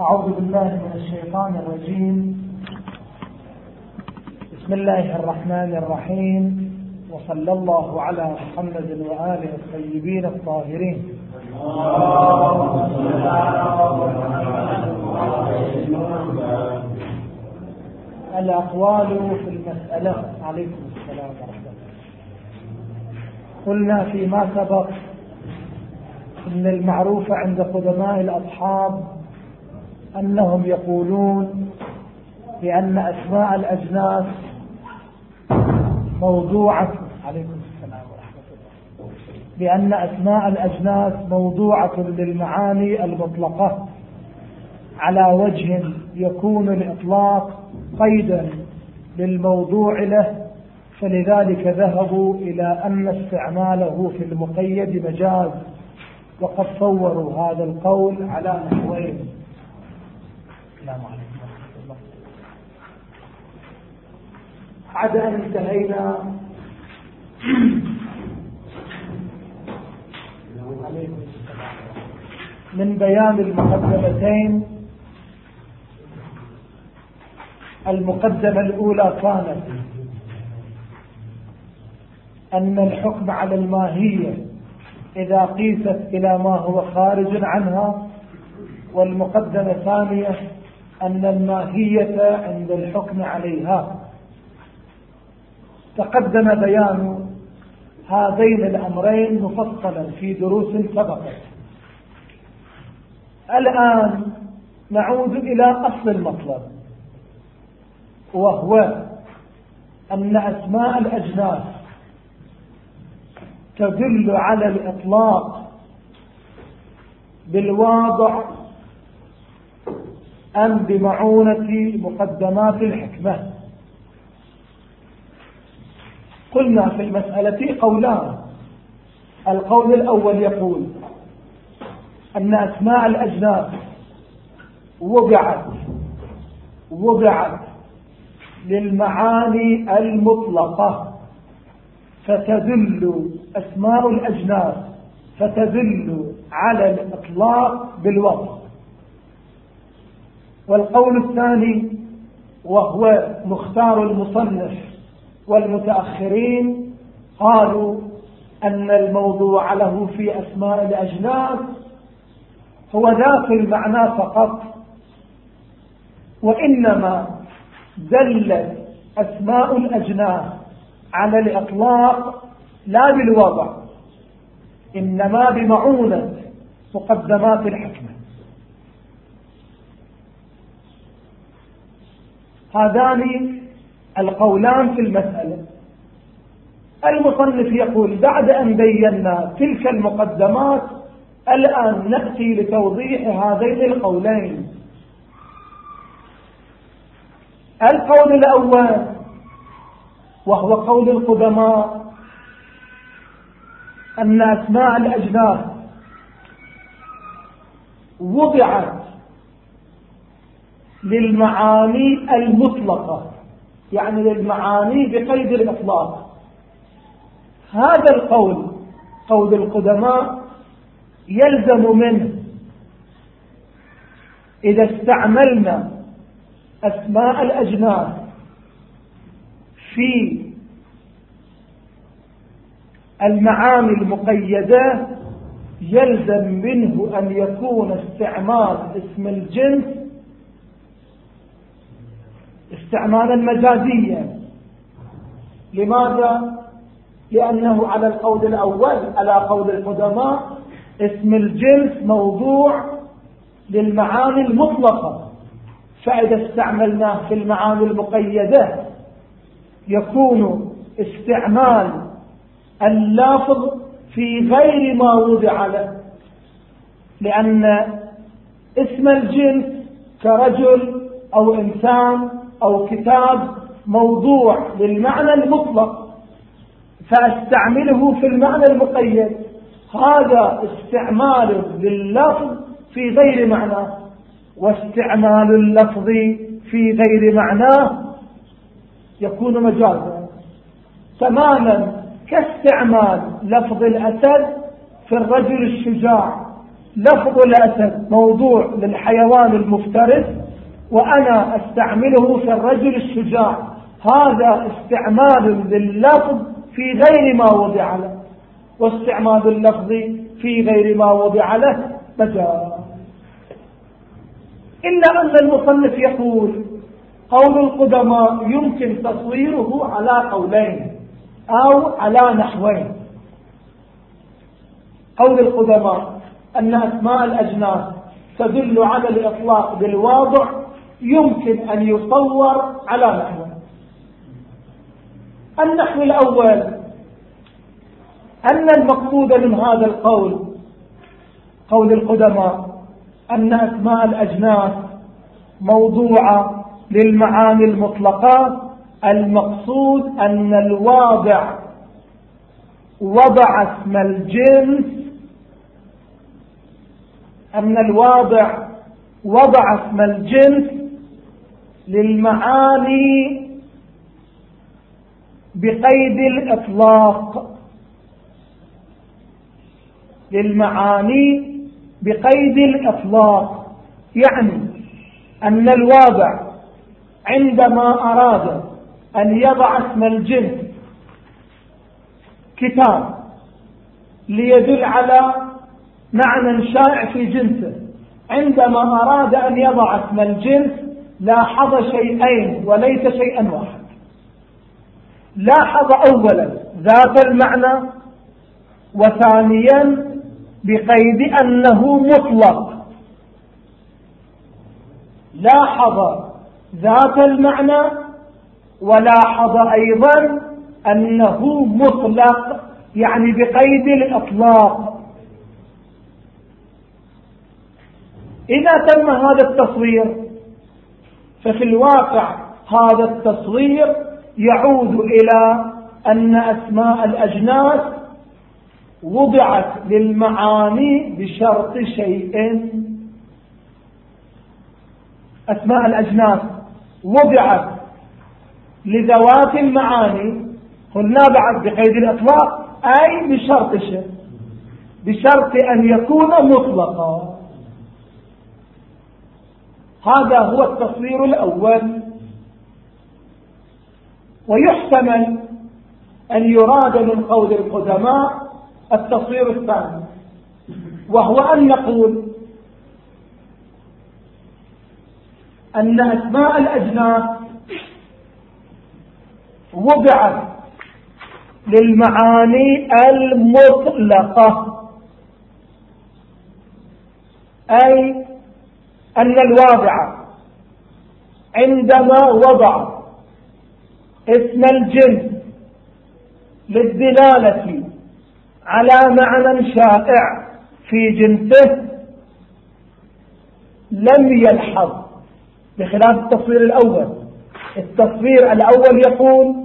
أعوذ بالله من الشيطان الرجيم. بسم الله الرحمن الرحيم. وصلى الله على محمد وآله الطيبين الطاهرين. الأقوال في المسألة. عليكم السلام ورحمة الله. قلنا فيما سبق إن المعروف عند قدماء الأصحاب أنهم يقولون بأن أسماء الأجناس موضوعة عليكم السلام ورحمة الله. بأن أسماء الأجناس موضوعة للمعاني المطلقة. على وجه يكون الإطلاق قيدا للموضوع له فلذلك ذهبوا إلى أن استعماله في المقيد مجاز وقد صوروا هذا القول على نحوين السلام عليكم ورحمة الله. بعد أن انتهينا. من بيان المقدمتين المقدمة الأولى كانت أن الحكم على الماهية إذا قيست إلى ما هو خارج عنها والمقدمة الثانية أن الماهية عند الحكم عليها. تقدم بيان هذين الأمرين مفصلا في دروس سبقت. الآن نعود إلى أصل المطلب وهو أن أسماء الأجناس تدل على الإطلاق بالواضع أم بمعونة مقدمات الحكمة. قلنا في المسألة قولان. القول الأول يقول أن أسماء الأجناس وضعت وضعت للمعاني المطلقة فتدل أسماء الأجناس فتدل على الإطلاق بالوصف. والقول الثاني وهو مختار المصنف والمتأخرين قالوا أن الموضوع له في أسماء الأجناس هو ذات المعنى فقط وإنما دلت أسماء الأجناس على الإطلاق لا بالوضع إنما بمعونة مقدمات الحكمة. هذان القولان في المسألة. المصنف يقول بعد أن بينا تلك المقدمات الآن نأتي لتوضيح هذين القولين. القول الأول وهو قول القدماء أن أسماء الأجناس وضعت للمعاني المطلقة يعني للمعاني بقيد الإطلاق. هذا القول قول القدماء يلزم منه. إذا استعملنا أسماء الأجناس في المعاني المقيدة يلزم منه أن يكون استعمال اسم الجنس استعمالا مجازيا. لماذا؟ لأنه على القول الأول على قول القدماء اسم الجنس موضوع للمعاني المطلقة. فإذا استعملناه في المعاني المقيدة يكون استعمال اللافظ في غير ما وضع له. لأن اسم الجنس كرجل أو إنسان أو كتاب موضوع للمعنى المطلق فأستعمله في المعنى المقيد. هذا استعمال لللفظ في غير معناه. واستعمال اللفظ في غير معناه يكون مجازا. تماما كاستعمال لفظ الأسد في الرجل الشجاع. لفظ الأسد موضوع للحيوان المفترس. وأنا أستعمله في الرجل الشجاع. هذا استعمال لللفظ في غير ما وضع له. واستعمال اللفظ في غير ما وضع له. مجال إلا أن المصنف يقول قول القدماء يمكن تصويره على قولين أو على نحوين. قول القدماء أن أسماء الأجناس تدل على الإطلاق بالواضع يمكن أن يصور على نحوين النحو الأول أن المقصود من هذا القول قول القدماء أن أسماء الأجناس موضوعة للمعاني المطلقات المقصود أن الواضع وضع اسم الجنس. أن الواضع وضع اسم الجنس للمعاني بقيد الإطلاق. للمعاني بقيد الإطلاق. يعني أن الواضع عندما أراد أن يضع اسم الجنس كتاب ليدل على معنى شائع في جنسه عندما أراد أن يضع اسم الجنس لاحظ شيئين وليس شيئا واحد. لاحظ أولا ذات المعنى وثانيا بقيد أنه مطلق. لاحظ ذات المعنى ولاحظ أيضا أنه مطلق يعني بقيد الإطلاق. إذا تم هذا التصوير ففي الواقع هذا التصوير يعود إلى أن أسماء الأجناس وضعت للمعاني بشرط شيء. أسماء الأجناس وضعت لذوات المعاني. قلنا بعد بقيد الإطلاق أي بشرط شيء بشرط أن يكون مطلقا. هذا هو التصوير الأول. ويحتمل أن يراد من قول القدماء التصوير الثاني وهو أن نقول أن أسماء الأجناس وضعت للمعاني المطلقة أي أن الواضع عندما وضع اسم الجنس للدلالة على معنى شائع في جنسه لم يلحظ بخلاف التصوير الأول. التصوير الأول يقول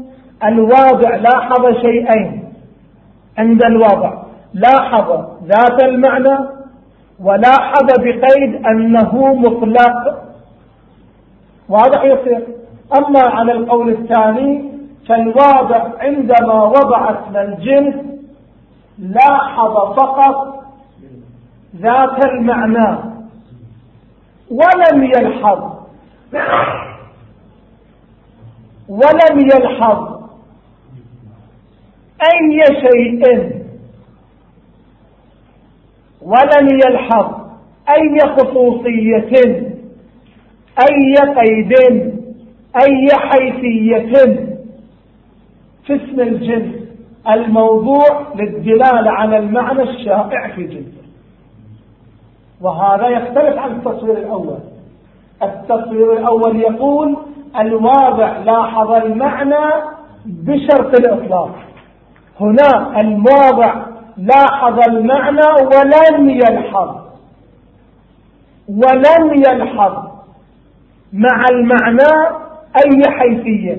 الواضع لاحظ شيئين عند الواضع. لاحظ ذات المعنى ولاحظ بقيد أنه مطلق. واضح يصير أما على القول الثاني فالواضع عندما وضع اسم الجنس لاحظ فقط ذات المعنى ولم يلحظ. ولم يلحظ أي شيء. ولم يلحظ أي خصوصية أي قيد أي حيثية في اسم الجنس الموضوع للدلالة على المعنى الشائع في جنسه وهذا يختلف عن التصوير الأول. التصوير الأول يقول الواضع لاحظ المعنى بشرط الإطلاق. هنا الواضع لاحظ المعنى ولم يلحظ. ولم يلحظ. مع المعنى أي حيثية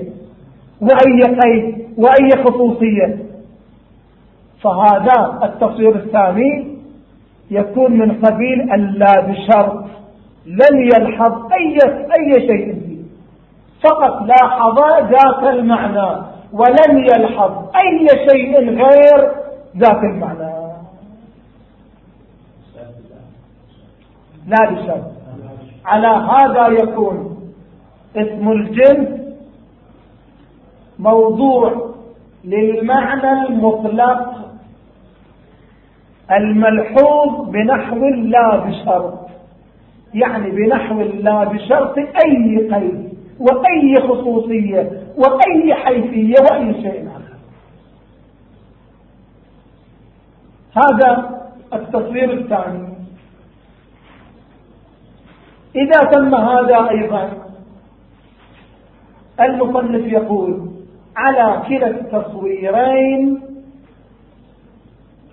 وأي قيد وأي خصوصية. فهذا التصوير الثاني يكون من قبيل ألا بشرط لم يلحظ أي, أي شيء. فيه فقط لاحظ ذات المعنى ولم يلحظ أي شيء غير ذات المعنى. لا بشرط على هذا يكون اسم الجنس موضوع للمعنى المطلق الملحوظ بنحو لا بشرط. يعني بنحو لا بشرط أي قيد وأي خصوصية وأي حيثية وأي شيء آخر. هذا التصوير الثاني. إذا تم هذا أيضا المصنف يقول على كلا التصويرين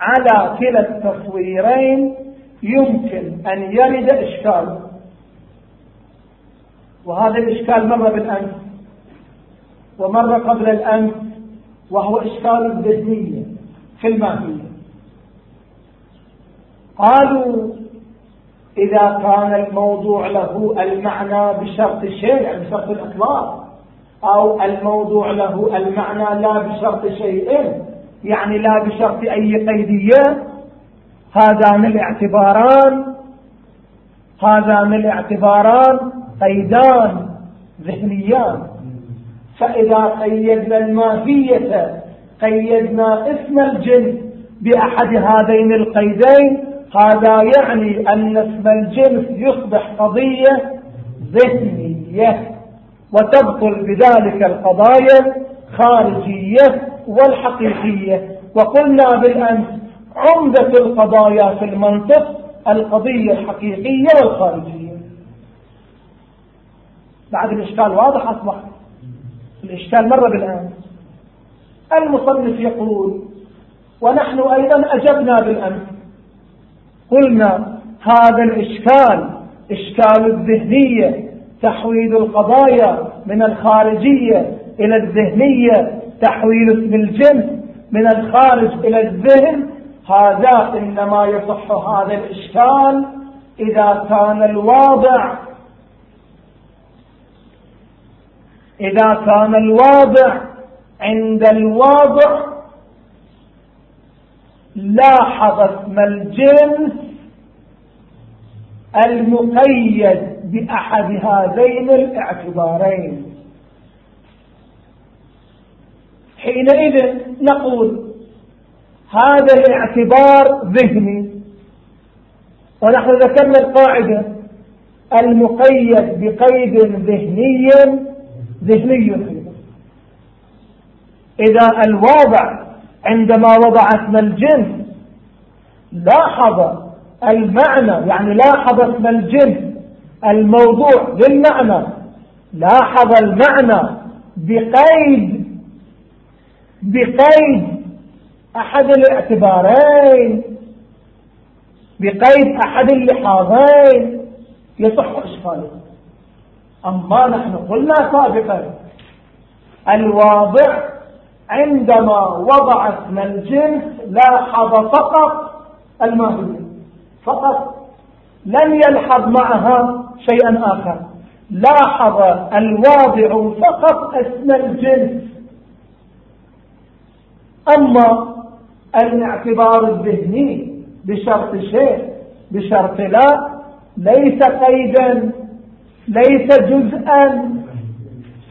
على كلا التصويرين يمكن أن يرد إشكال. وهذا الإشكال مر بالأمس ومر قبل الأمس وهو إشكال الذهنية في الماهية قالوا إذا كان الموضوع له المعنى بشرط شيء يعني بشرط الإطلاق أو الموضوع له المعنى لا بشرط شيء يعني لا بشرط أي قيدية هذان الاعتباران هذان الاعتباران قيدان ذهنيان. فإذا قيدنا الماهية قيدنا اسم الجنس بأحد هذين القيدين هذا يعني أن اسم الجنس يصبح قضية ذهنية وتبطل بذلك القضايا خارجية والحقيقية. وقلنا بالأمس عمدة القضايا في المنطق القضية الحقيقية والخارجية. بعد الإشكال واضح أصبح؟ الإشكال مر بالآن المصنف يقول ونحن أيضا أجبنا بالأمس. قلنا هذا الإشكال إشكال الذهنية تحويل القضايا من الخارجية إلى الذهنية تحويل اسم الجنس من الخارج إلى الذهن. هذا إنما يصح هذا الإشكال إذا كان الواضع إذا كان الواضع عند الواضع لاحظ اسم الجنس المقيد بأحد هذين الاعتبارين. حينئذ نقول هذا الاعتبار ذهني ونحن ذكرنا القاعدة المقيد بقيد ذهني ذهني إذا الواضع عندما وضع اسم لاحظ المعنى يعني لاحظ اسم الجنس الموضوع للمعنى لاحظ المعنى بقيد بقيد أحد الاعتبارين بقيد أحد اللحاظين يصح إشكاله أما نحن قلنا سابقا الواضع عندما وضع اسم الجنس لاحظ فقط الماهية فقط لم يلحظ معها شيئا آخر. لاحظ الواضع فقط اسم الجنس. أما الاعتبار الذهني بشرط شيء بشرط لا ليس قيدا ليس جزءا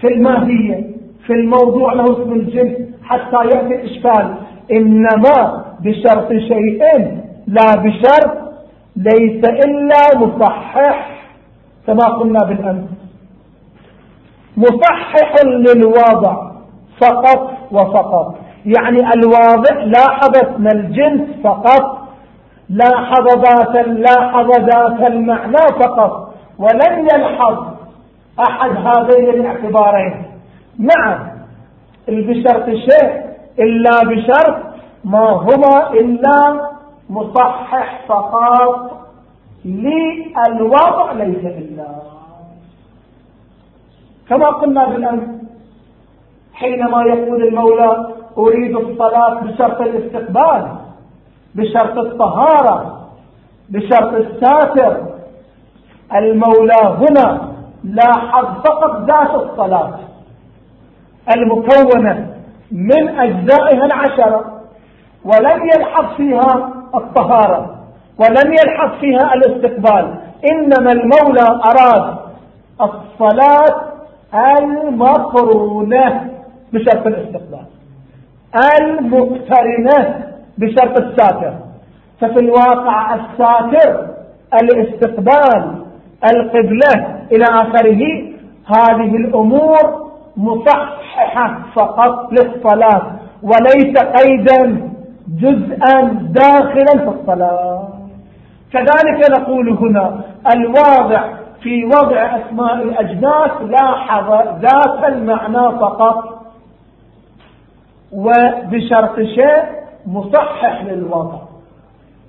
في الماهية في الموضوع له اسم الجنس حتى يأتي الإشكال إنما بشرط شيء لا بشرط ليس إلا مصحح كما قلنا بالأمس. مصحح للواضع فقط وفقط. يعني الواضع لاحظ اسم الجنس فقط لاحظ ذات لاحظ ذات المعنى فقط ولم يلحظ أحد هذين الاعتبارين. نعم. بشرط شيء إلا بشرط ما هما إلا مصحح فقط للوضع ليس إلا. كما قلنا بالأمس حينما يقول المولى أريد الصلاة بشرط الاستقبال بشرط الطهارة بشرط الساتر. المولى هنا لاحظ فقط ذات الصلاة. المكونة من أجزائها العشرة ولم يلحظ فيها الطهارة ولم يلحظ فيها الاستقبال إنما المولى أراد الصلاة المقرونة بشرط الاستقبال المقترنة بشرط الساتر ففي الواقع الساتر الاستقبال القبلة إلى آخره هذه الأمور مصححة فقط للصلاة وليس قيدا جزءا داخلا في الصلاة. كذلك نقول هنا الواضع في وضع أسماء الأجناس لاحظ ذات المعنى فقط وبشرط شيء مصحح للوضع.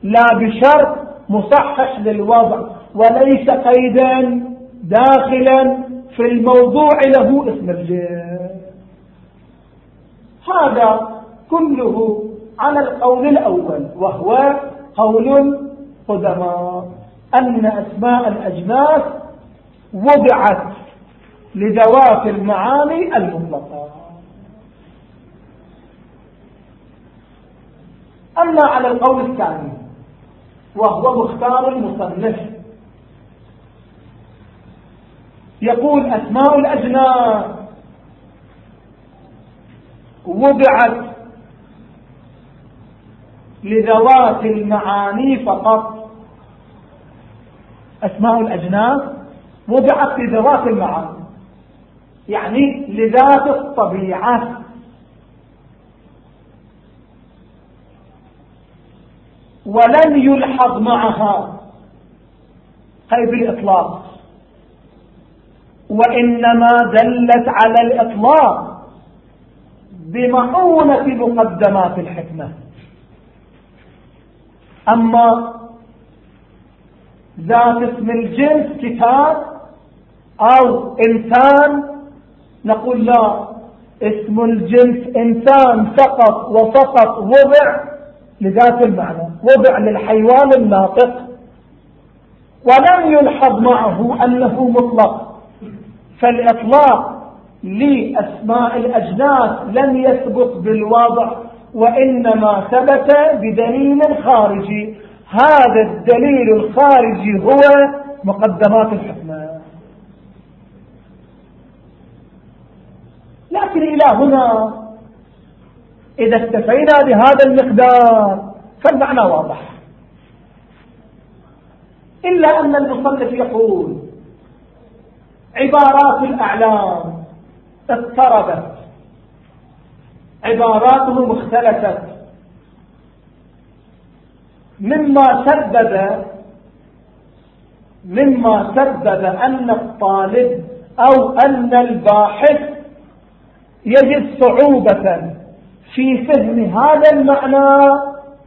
لا بشرط مصحح للوضع وليس قيدا داخلا في الموضوع له اسم الجنس هذا كله على القول الأول وهو قول القدماء أن أسماء الأجناس وضعت لذوات المعاني المطلقة. أما على القول الثاني وهو مختار المصنف. يقول أسماء الأجناس وضعت لذوات المعاني فقط. أسماء الأجناس وضعت لذوات المعاني. يعني لذات الطبيعة. ولن يلحظ معها. قيد الإطلاق وإنما دلت على الإطلاق بمعونة مقدمات الحكمة. أما ذات اسم الجنس كتاب أو إنسان نقول لا اسم الجنس إنسان فقط وفقط وضع لذات المعنى وضع للحيوان الناطق ولم يلحظ معه أنه مطلق. فالإطلاق لأسماء الأجناس لم يثبت بالوضع وإنما ثبت بدليل خارجي. هذا الدليل الخارجي هو مقدمات الحكمة. لكن إلى هنا. إذا استفينا بهذا المقدار فالمعنى واضح. إلا أن المصنف يقول عبارات الأعلام اضطربت عباراته مختلفت مما سبب مما سبب أن الطالب أو أن الباحث يجد صعوبة في فهم هذا المعنى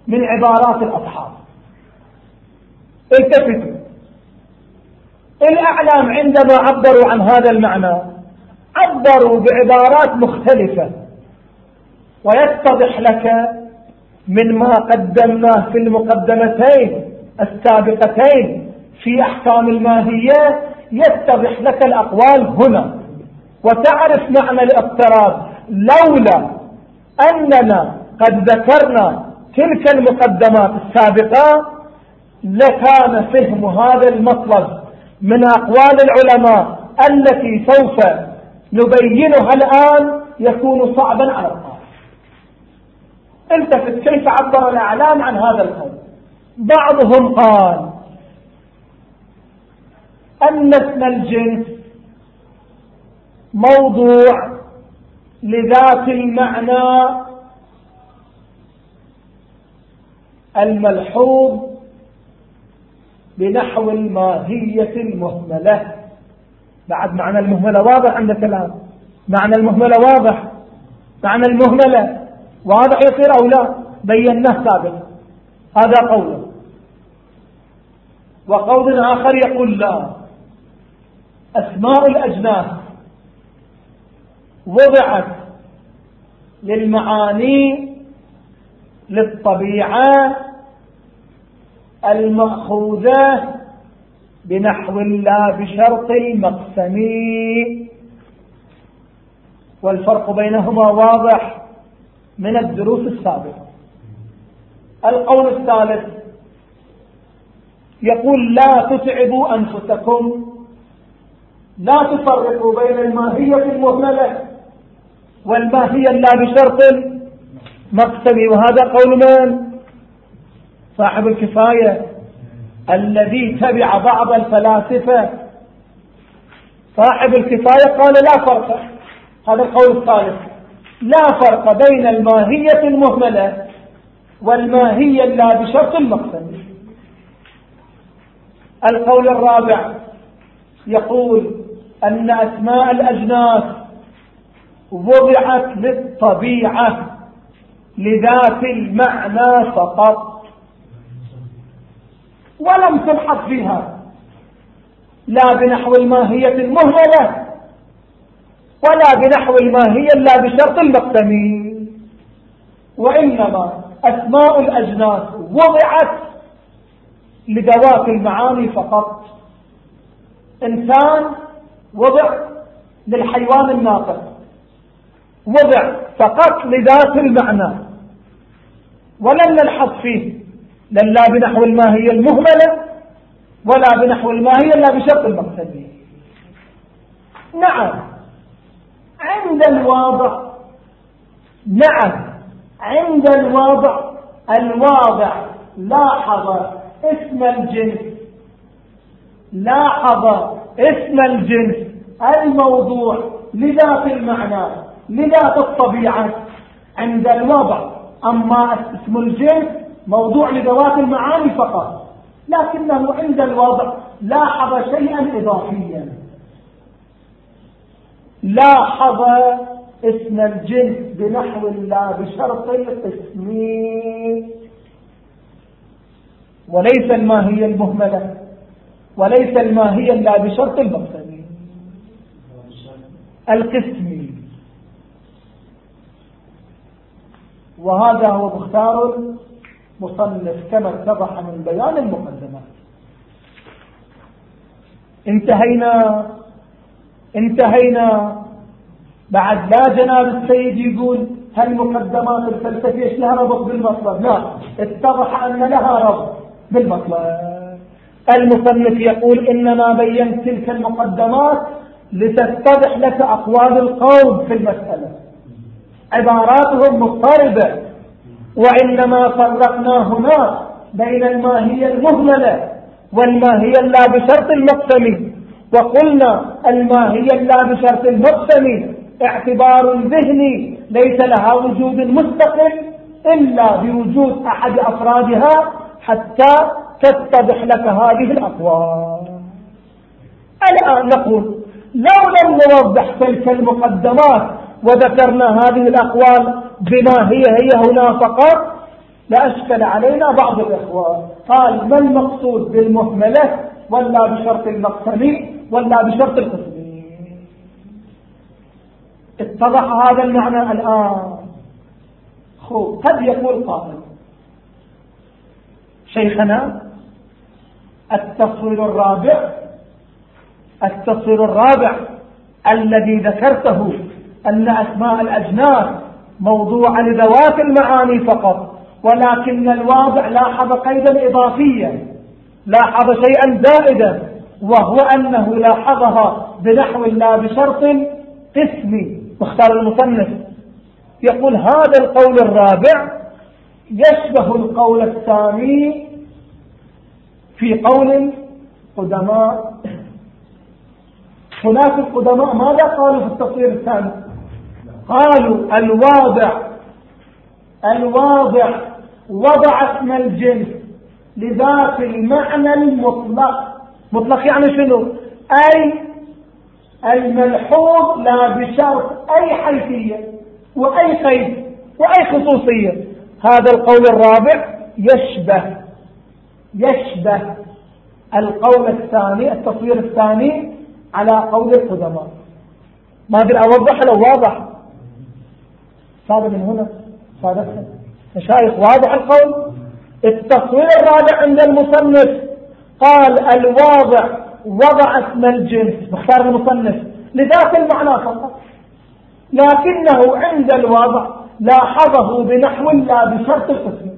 من عبارات الأصحاب. التفتوا. الأعلام عندما عبروا عن هذا المعنى عبروا بعبارات مختلفة. ويتضح لك من ما قدمناه في المقدمتين السابقتين في أحكام الماهية يتضح لك الأقوال هنا. وتعرف معنى الاضطراب لولا أننا قد ذكرنا تلك المقدمات السابقة لكان فهم هذا المطلب من أقوال العلماء التي سوف نبينها الآن يكون صعبا على القارئ. التفت كيف عبر الأعلام عن هذا القول؟ بعضهم قال أن اسم الجنس موضوع لذات المعنى الملحوظ بنحو الماهية المهملة. بعد معنى المهملة واضح عند كلام معنى المهملة واضح؟ معنى المهملة واضح يصير أو لا؟ بيناه سابقا. هذا قول وقول آخر يقول لا. أسماء الأجناس وضعت للمعاني للطبيعة المأخوذة بنحو لا بشرط المقسم والفرق بينهما واضح من الدروس السابقة. القول الثالث يقول لا تتعبوا أنفسكم لا تفرقوا بين الماهية المهملة والماهية لا بشرط مقسمي وهذا قول من؟ صاحب الكفاية الذي تبع بعض الفلاسفة. صاحب الكفاية قال لا فرق. هذا القول الثالث. لا فرق بين الماهية المهملة والماهية لا بشرط المقسم القول الرابع يقول أن أسماء الأجناس وضعت للطبيعة لذات المعنى فقط. ولم تلحظ فيها. لا بنحو الماهية المهملة ولا بنحو الماهية لا بشرط المقسم وإنما أسماء الأجناس وضعت لذوات المعاني فقط. إنسان وضع للحيوان الناطق وضع فقط لذات المعنى ولم نلحظ فيه. لا بنحو الماهية المهملة ولا بنحو الماهية إلا بشرط المقصدية نعم. عند الواضع نعم. عند الواضع الواضع لاحظ اسم الجنس لاحظ اسم الجنس الموضوع لذات المعنى لذات الطبيعة. عند الوضع أما اسم الجنس موضوع لذوات المعاني فقط لكنه عند الوضع لاحظ شيئا إضافيا. لاحظ اسم الجنس بنحو لا بشرط القسم وليس الماهية المهملة وليس الماهية لا بشرط المقصد القسم وهذا هو مختار مصنف كما اتضح من بيان المقدمات. انتهينا انتهينا. بعد لا جناب السيد يقول هل مقدمات الفلسفة إيش لها ربط بالمطلب؟ لا اتضح أن لها ربط بالمطلب. المصنف يقول إنما بينت تلك المقدمات لتتضح لك أقوال القوم في المسألة. عباراتهم مضطربة. وإنما فرقنا هنا بين الماهية المهملة والماهية اللا بشرط المقسم. وقلنا الماهية اللا بشرط المقسم اعتبار ذهني ليس لها وجود مستقل إلا بوجود أحد أفرادها حتى تتضح لك هذه الأقوال. الآن نقول لو لم نوضح تلك المقدمات وذكرنا هذه الأقوال بما هي هي هنا فقط لأشكل علينا بعض الإخوان. قال ما المقصود بالمهملة؟ ولا بشرط المقسم ولا بشرط القسم اتضح هذا المعنى الآن. خو قد يقول قائل شيخنا التصوير الرابع التصوير الرابع الذي ذكرته أن أسماء الأجناس موضوع لذوات المعاني فقط ولكن الواضع لاحظ قيدا إضافيا لاحظ شيئا زائدا وهو أنه لاحظها بنحو لا بشرط قسمي واختار المصنف. يقول هذا القول الرابع يشبه القول الثاني في قول قدماء. هناك القدماء ماذا قالوا في التصوير الثاني؟ قالوا الواضع الواضع وضع اسم الجنس لذات المعنى المطلق. مطلق يعني شنو؟ أي الملحوظ لا بشرط أي حيثية وأي قيد وأي خصوصية. هذا القول الرابع يشبه يشبه القول الثاني التصوير الثاني على قول القدماء. ما أدري أوضح لو واضح؟ صار من هنا صادفها مشايخ واضح القول؟ التصوير الرابع عند المصنف. قال الواضع وضع اسم الجنس. مختار المصنف. لذات المعنى فقط. لكنه عند الوضع لاحظه بنحو لا بشرط القسم.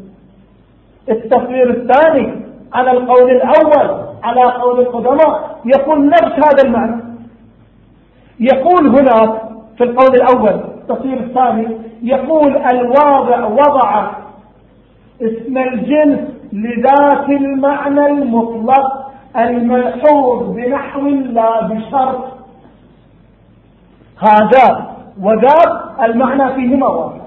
التصوير الثاني على القول الأول على قول القدماء يقول نفس هذا المعنى. يقول هناك في القول الأول التصوير الثاني يقول الواضع وضع اسم الجنس لذات المعنى المطلق الملحوظ بنحو لا بشرط. هذا وذاك المعنى فيهما واحد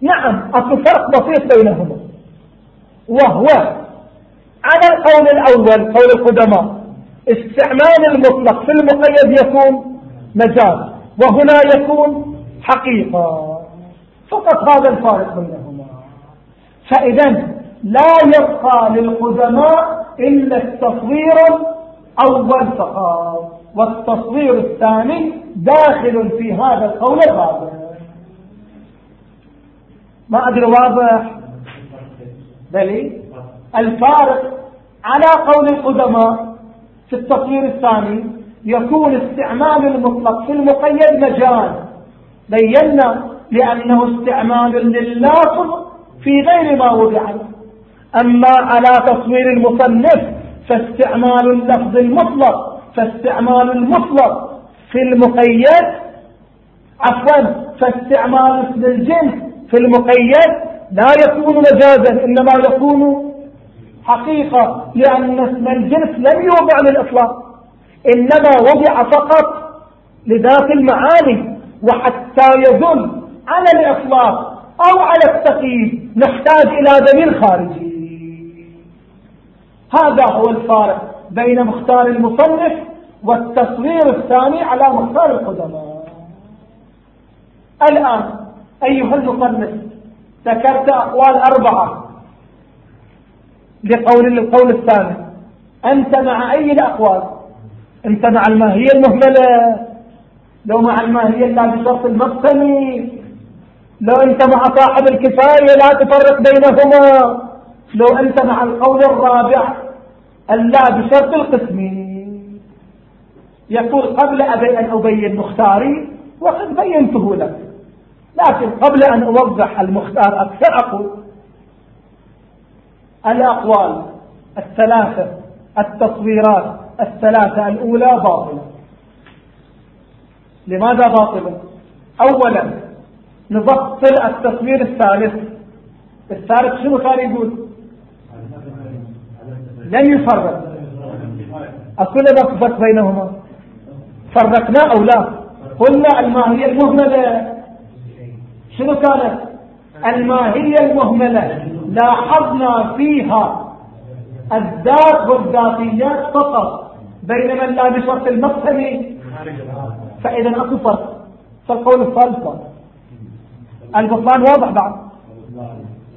نعم أكو فرق بسيط بينهما. وهو على القول الأول قول القدماء استعمال المطلق في المقيد يكون مجاز وهنا يكون حقيقة. فقط هذا الفارق بينهما. فإذا لا يبقى للقدماء إلا التصوير أول فقط والتصوير الثاني داخل في هذا القول الرابع. ما أدري واضح؟ بل الفارق على قول القدماء في التصوير الثاني يكون استعمال المطلق في المقيد مجال بينا لأنه استعمال لللافظ في غير ما وضع. أما على تصوير المصنف فاستعمال اللفظ المطلق فاستعمال المطلق في المقيد عفوا فاستعمال اسم الجنس في المقيد لا يكون مجازا إنما يكون حقيقة لأن اسم الجنس لم يوضع للإطلاق إنما وضع فقط لذات المعاني. وحتى يدل على الإطلاق أو على التقييد نحتاج إلى دليل خارجي. هذا هو الفارق بين مختار المصنف والتصوير الثاني على مختار القدماء. الآن أيها المصنف ذكرت أقوال أربعة لقول القول الثاني. أنت مع أي الأقوال؟ أنت مع الماهية المهملة لو مع الماهية لا بشرط المقسمي لو أنت مع صاحب الكفاية لا تفرق بينهما. لو أنت مع القول الرابع اللا بشرط القسم. يقول قبل أبي أن أبين مختاري وقد بينته لك. لكن قبل أن أوضح المختار أكثر أقول الأقوال الثلاثة التصويرات الثلاثة الأولى باطلة. لماذا باطلة أولا نبطل التصوير الثالث. الثالث شنو كان يقول؟ لم يفرق. أكل فرق بينهما. فرقنا أو لا؟ قلنا الماهية المهملة. شنو كانت؟ الماهية المهملة. لاحظنا فيها الذات والذاتيات فقط بينما لا بشرط المفهمي فإذا أكو فرق. فالقول الثالث البطلان واضح بعد.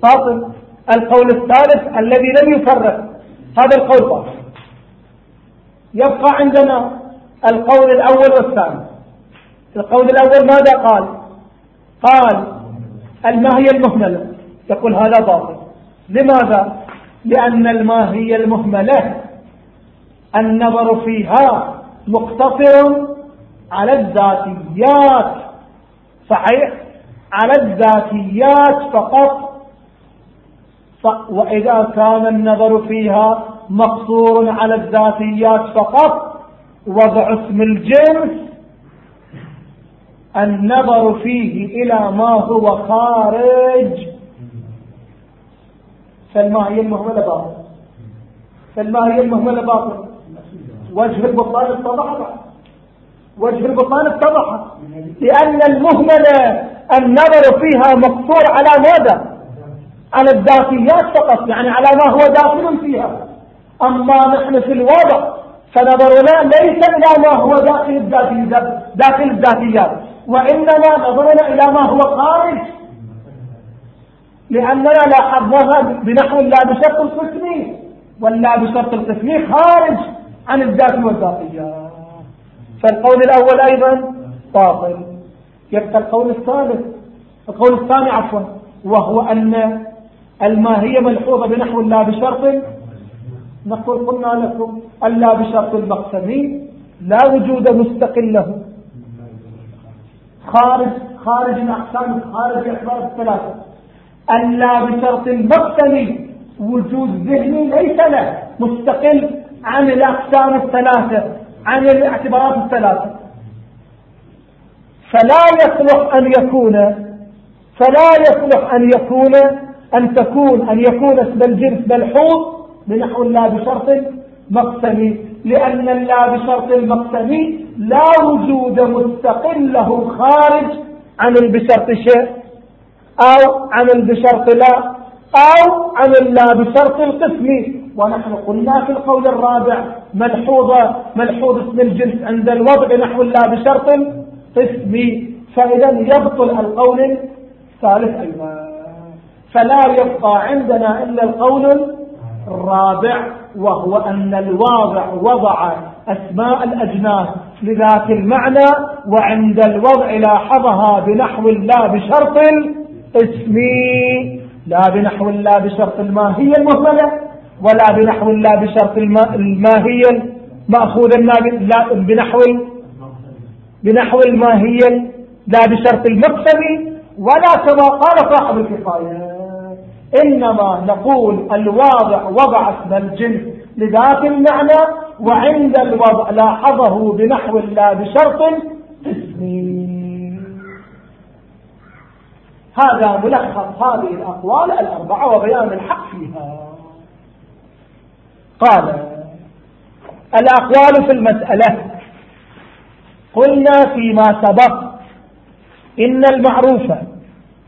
باطل القول الثالث الذي لم يفرق. هذا القول باطل يبقى عندنا القول الأول والثاني. القول الأول ماذا قال؟ قال الماهية المهملة. يقول هذا باطل. لماذا؟ لأن الماهية المهملة النظر فيها مقتصر على الذاتيات. صحيح؟ على الذاتيات فقط. وإذا كان النظر فيها مقصور على الذاتيات فقط وضع اسم الجنس النظر فيه إلى ما هو خارج. فالماهية المهملة باطل؟ فالماهية المهملة باطل؟ وجه البطلان اتضح وجه البطلان اتضح لأن المهملة النظر فيها مقصور على ماذا؟ على الذاتيات فقط يعني على ما هو داخل فيها. أما نحن في الوضع فنظرنا ليس إلى ما هو داخل الذاتيات داخل الذاتيات وإنما نظرنا إلى ما هو خارج. لأننا لاحظناها بنحو لا بشرط القسمي ولا بشرط القسمي خارج عن الذات والذاتيات. فالقول الأول أيضا باطل. يبقى القول الثالث القول الثاني عفوا وهو أن الماهية ملحوظة بنحو لا بشرط. نقول قلنا لكم ألا بشرط المقسمي لا وجود مستقل له. خارج خارج الأقسام خارج الأخبار الثلاثة. ألا بشرط المقسمي وجود ذهني ليس له. مستقل عن الأقسام الثلاثة. عن الاعتبارات الثلاثة فلا يصلح أن يكون فلا يصلح أن يكون أن تكون أن يكون اسم الجنس ملحوظ بنحو الله بشرط مقسمي. لأن الله بشرط المقسمي لا وجود مستقل له خارج عن بشرط شيء أو عن بشرط لا أو عن الله بشرط القسم ونحن قلنا في القول الرابع ملحوظة ملحوظ اسم الجنس عند الوضع نحو الله بشرط قسمي فإذا يبطل القول الثالث أيضا. فلا يبقى عندنا إلا القول الرابع وهو أن الواضع وضع أسماء الأجناس لذات المعنى وعند الوضع لاحظها بنحو الله بشرط الاسم. لا بنحو الله بشرط الماهية المهملة ولا بنحو الله بشرط الماهية المأخوذ لا بنحو بنحو الماهية لا بشرط المقسم ولا كما قال صاحب الكفاية. إنما نقول الواضع وضع اسم الجنس لذات المعنى وعند الوضع لاحظه بنحو لا بشرط اسمي هذا ملخص هذه الأقوال الأربعة وبيان الحق فيها. قال الأقوال في المسألة قلنا فيما سبق إن المعروف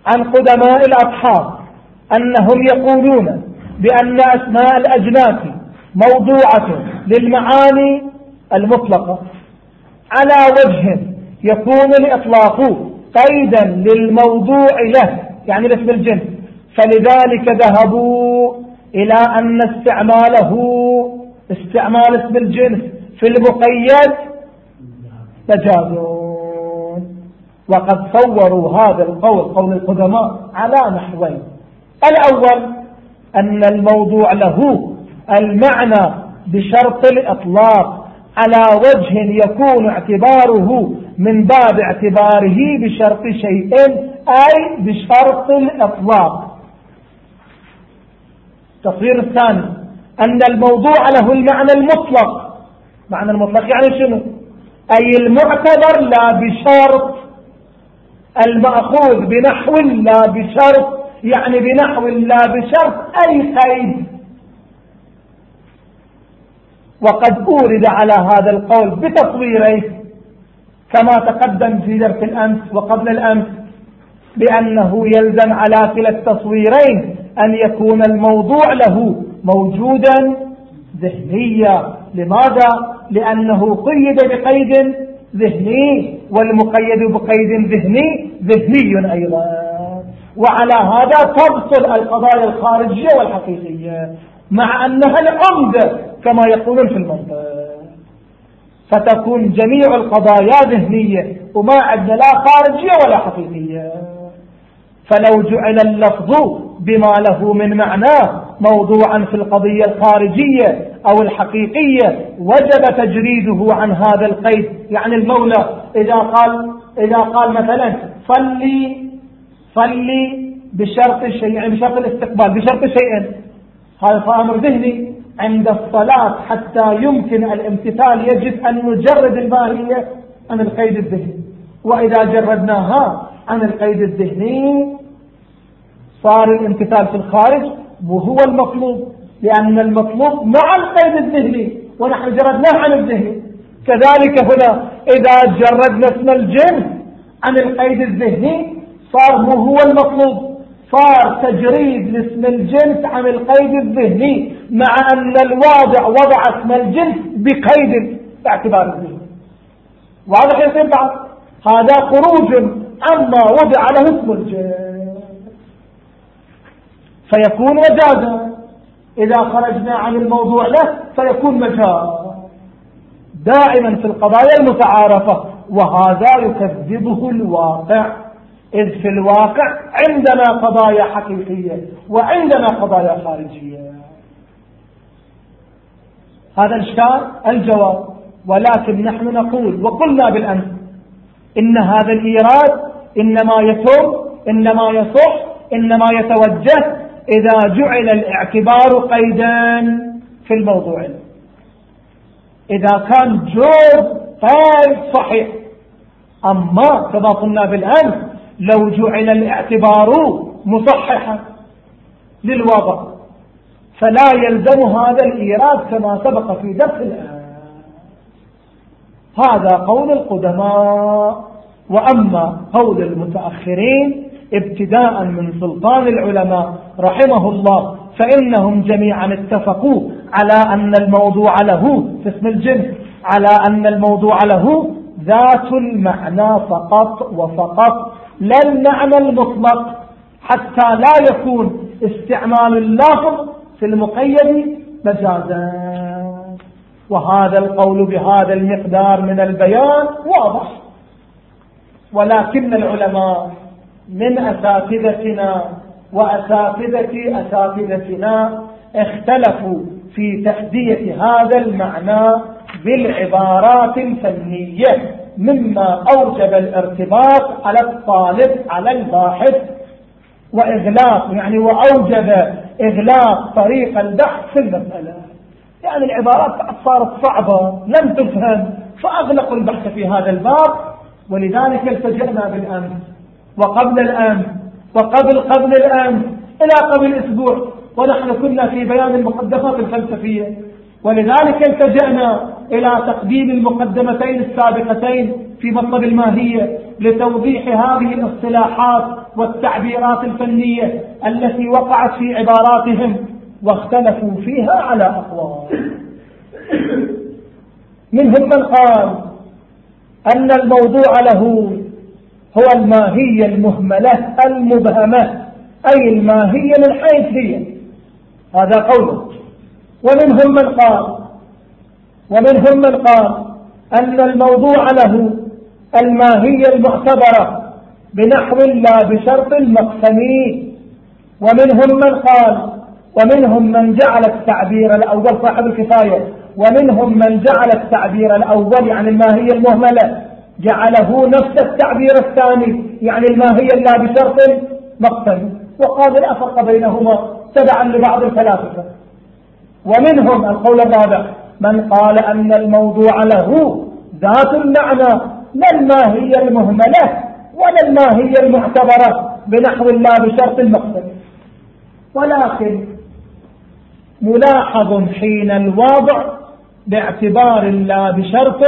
عن قدماء الأصحاب أنهم يقولون بأن أسماء الأجناس موضوعة للمعاني المطلقة. على وجه يكون الإطلاق قيدا للموضوع له يعني لاسم الجنس. فلذلك ذهبوا إلى أن استعماله استعمال اسم الجنس في المقيد. مجازون وقد صوروا هذا القول قول القدماء على نحوين. الأول أن الموضوع له المعنى بشرط الإطلاق. على وجه يكون اعتباره من باب اعتباره بشرط شيء أي بشرط الإطلاق. التصوير الثاني. أن الموضوع له المعنى المطلق. معنى المطلق يعني شنو؟ أي المعتبر لا بشرط المأخوذ بنحو لا بشرط يعني بنحو لا بشرط أي قيد وقد أورد على هذا القول بتصويره كما تقدم في درس الأمس وقبل الأمس بأنه يلزم على كلا التصويرين. أن يكون الموضوع له موجودا ذهنيا. لماذا؟ لأنه قيد بقيد ذهني والمقيد بقيد ذهني ذهني أيضا. وعلى هذا تبطل القضايا الخارجية والحقيقية مع أنها العمدة كما يقولون في المنطق. فتكون جميع القضايا ذهنية وما عندنا لا خارجية ولا حقيقية. فلو جعل اللفظ بما له من معناه موضوعا في القضية الخارجية أو الحقيقية. وجب تجريده عن هذا القيد يعني المولى. إذا قال إذا قال مثلا صلي صلي بشرط الشيء يعني بشرط الاستقبال بشرط شيئين هذا أمر ذهني. عند الصلاة حتى يمكن الامتثال يجب أن نجرد الماهية عن القيد الذهني. وإذا جردناها عن القيد الذهني صار الامتثال في الخارج وهو المطلوب لأن المطلوب مع القيد الذهني ونحن جردناه عن الذهني كذلك هنا إذا جردنا اسم الجنس عن القيد الذهني صار هو المطلوب. صار تجريد لاسم الجنس عن القيد الذهني مع أن الواضع وضع اسم الجنس بقيد باعتبار الذهن. واضح يصير بعد هذا خروج عما وضع له اسم الجنس فيكون مجازا. إذا خرجنا عن الموضوع له فيكون مجاز دائما في القضايا المتعارفة وهذا يكذبه الواقع. إذ في الواقع عندنا قضايا حقيقية وعندنا قضايا خارجية. هذا الإشكال الجواب. ولكن نحن نقول وقلنا بالأمس إن هذا الإيراد إنما يتم إنما يصح إنما يتوجه إذا جعل الاعتبار قيدا في الموضوع إذا كان جوز طيب صحيح. أما كما قلنا بالأمس لو جعل الاعتبار مصححا للوضع فلا يلزم هذا الإيراد كما سبق في درس الآن. هذا قول القدماء. وأما قول المتأخرين ابتداء من سلطان العلماء رحمه الله فإنهم جميعا اتفقوا على أن الموضوع له في اسم الجنس على أن الموضوع له ذات المعنى فقط وفقط لا المعنى المطلق حتى لا يكون استعمال اللفظ في المقيد مجازا. وهذا القول بهذا المقدار من البيان واضح. ولكن العلماء من أساتذتنا وأساتذة أساتذتنا اختلفوا في تأدية هذا المعنى بالعبارات الفنية مما أوجب الارتباط على الطالب على الباحث وإغلاق يعني وأوجب إغلاق طريق البحث في المسألة. يعني العبارات صارت صعبة لم تفهم فأغلقوا البحث في هذا الباب ولذلك التجأنا بالأمس. وقبل الأمس وقبل قبل الأمس إلى قبل أسبوع ونحن كنا في بيان المقدمات الفلسفية. ولذلك التجأنا إلى تقديم المقدمتين السابقتين في مطلب الماهية لتوضيح هذه الاصطلاحات والتعبيرات الفنية التي وقعت في عباراتهم واختلفوا فيها على أقوال. منهم من قال أن الموضوع له هو الماهية المهملة المبهمة أي الماهية من حيث هي هذا قوله. ومنهم من قال ومنهم من قال أن الموضوع له الماهية المعتبرة بنحو لا بشرط المقسمي ومنهم من قال ومنهم من جعل التعبير الأول صاحب الكفاية. ومنهم من جعل التعبير الأول يعني الماهية المهملة. جعله نفس التعبير الثاني يعني الماهية لا بشرط مقتل وقال لا بينهما تبعا لبعض الفلاسفة. ومنهم القول الرابع من قال أن الموضوع له ذات المعنى لا الماهية المهملة ولا الماهية المعتبرة بنحو الله بشرط المقصد ولكن ملاحظ حين الوضع باعتبار لا بشرط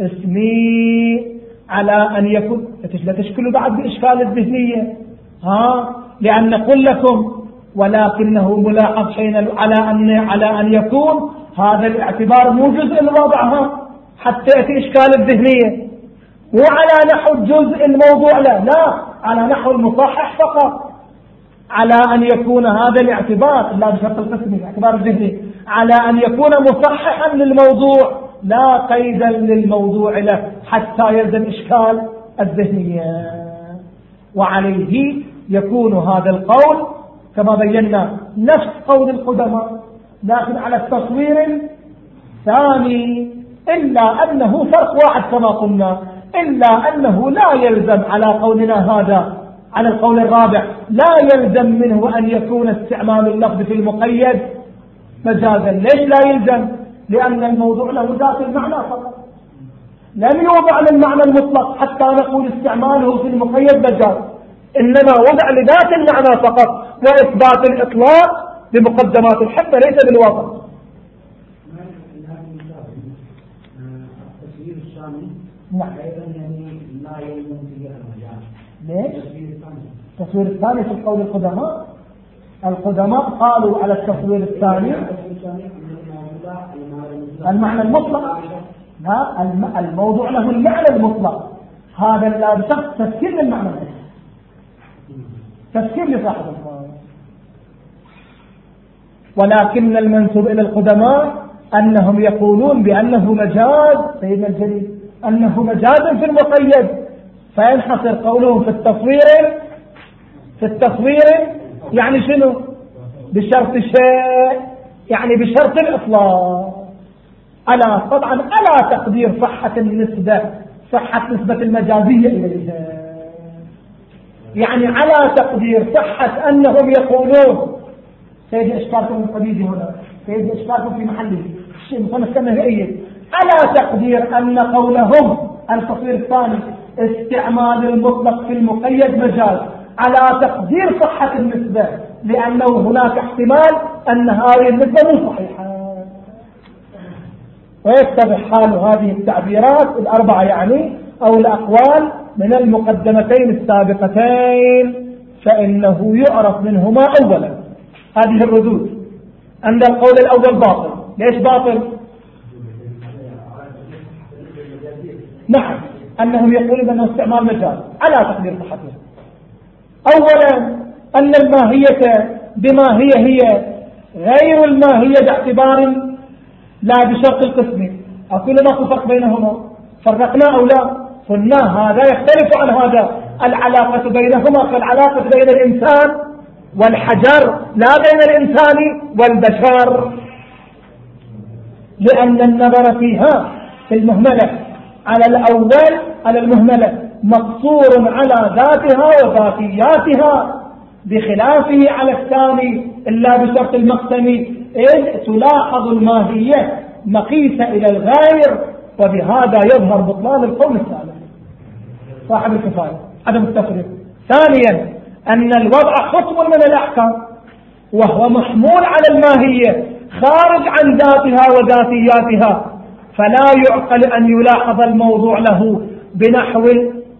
اسمي على أن يكون لا تشكلوا بعد بإشكال الذهنية. ها؟ لأن نقول لكم ولكنه ملاحظ حين على أن على أن يكون هذا الاعتبار مو جزء الوضع. حتى يأتي إشكال الذهنية. مو على نحو جزء الموضوع. لا لا على نحو المصحح فقط. على أن يكون هذا الاعتبار لا بشرط القسم الاعتبار الذهني. على أن يكون مصححا للموضوع. لا قيدا للموضوع له حتى يلزم إشكال الذهنية. وعليه يكون هذا القول كما بينا نفس قول القدماء لكن على التصوير الثاني. إلا أنه فرق واحد كما قلنا إلا أنه لا يلزم على قولنا هذا. على القول الرابع لا يلزم منه أن يكون استعمال اللفظ في المقيد. مجازا ليش لا يلزم؟ لأن الموضوع له ذات المعنى فقط. لم يوضع للمعنى المطلق حتى نقول استعماله في المقيد مجاز إنما وضع لذات المعنى فقط وإثبات الإطلاق بمقدمات الحبة ليس بالوضع نعم. ليش؟ التصوير الثاني في قول القدماء. القدماء قالوا على التصوير الثاني. المعنى المطلق؟ لا الموضوع له المعنى المطلق. هذا لا بشرط تفسير للمعنى المطلق تفسير لصاحب ولكن المنسوب إلى القدماء أنهم يقولون بأنه مجاز سيدنا الجليل أنه مجاز في المقيد. فينحصر قولهم في التصوير في التصوير يعني شنو؟ بشرط شيء يعني بشرط الإطلاق. على طبعا على تقدير صحة النسبة صحة نسبة المجازية إليها. يعني على تقدير صحة أنهم يقولون سيدي إشكالكم القديد هنا؟ سيدي إشكالكم في محله؟ مصنف النهائية على تقدير أن قولهم الفصيل الثاني استعمال المطلق في المقيد مجال على تقدير صحة النسبة لأنه هناك احتمال أن هذه النسبة مو صحيحة. ويتضح حال هذه التعبيرات الأربعة يعني أو الأقوال من المقدمتين السابقتين فإنه يعرف منهما أولا. هذه الردود. أن القول الأول باطل. ليش باطل؟ نعم. أنهم يقولون أنه استعمال مجال على تقدير صحته أولا أن الماهية بما هي هي غير الماهية باعتبار لا بشرط القسم. أقول ما فرق بينهما. فرقنا أو لا؟ قلنا هذا يختلف عن هذا. العلاقة بينهما كالعلاقة بين الإنسان والحجر لا بين الإنسان والبشر. لأن النظر فيها في المهملة. على الأول على المهملة. مقصور على ذاتها وذاتياتها. بخلافه على الثاني إلا بشرط المقسم إذ تلاحظ الماهية مقيسة إلى الغير وبهذا يظهر بطلان القول الثالث صاحب الكفاية عدم التفريق. ثانيا أن الوضع خصم من الأحكام وهو محمول على الماهية خارج عن ذاتها وذاتياتها. فلا يعقل أن يلاحظ الموضوع له بنحو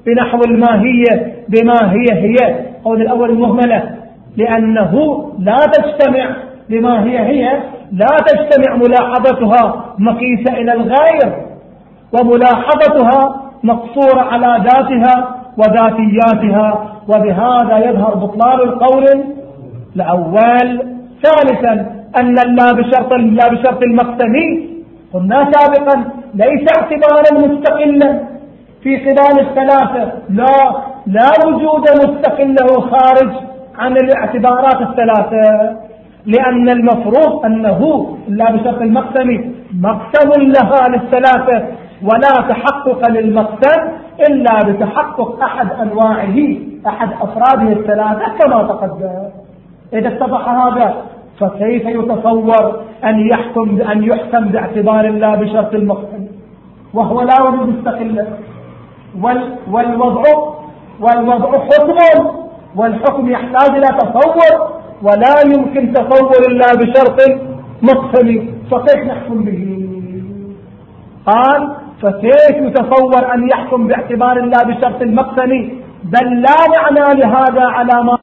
بنحو الماهية بما هي هي. قول الأول المهملة لأنه لا تجتمع بما هي هي لا تجتمع ملاحظتها مقيسة إلى الغير وملاحظتها مقصورة على ذاتها وذاتياتها وبهذا يظهر بطلان القول الأول. ثالثا أن لا بشرط لا بشرط المقتني. قلنا سابقا ليس اعتبارا مستقلا. في خلال الثلاثة لا لا وجود مستقل له خارج عن الاعتبارات الثلاثة. لأن المفروض أنه لا بشرط المقسم مقسم لها للثلاثة ولا تحقق للمقسم إلا بتحقق أحد أنواعه أحد أفراده الثلاثة كما تقدم. إذا اتضح هذا فكيف يتصور أن يحكم بأن يحكم باعتبار الله بشرط المقسم؟ وهو لا وجود مستقل وال والوضع والوضع حكم والحكم يحتاج إلى تصور. ولا يمكن تصور الله بشرط مقسم فكيف نحكم به؟ قال فكيف يتصور أن يحكم باعتبار الله بشرط المقسم بل لا معنى لهذا على ما